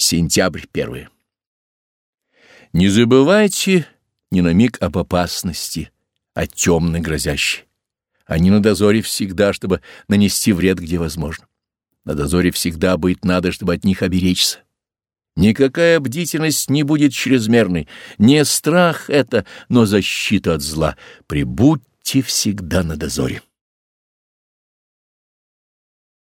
Сентябрь 1. Не забывайте ни на миг об опасности, о темной грозящей. А Они на дозоре всегда, чтобы нанести вред, где возможно. На дозоре всегда быть надо, чтобы от них оберечься. Никакая бдительность не будет чрезмерной, не страх это, но защита от зла. Прибудьте всегда на дозоре.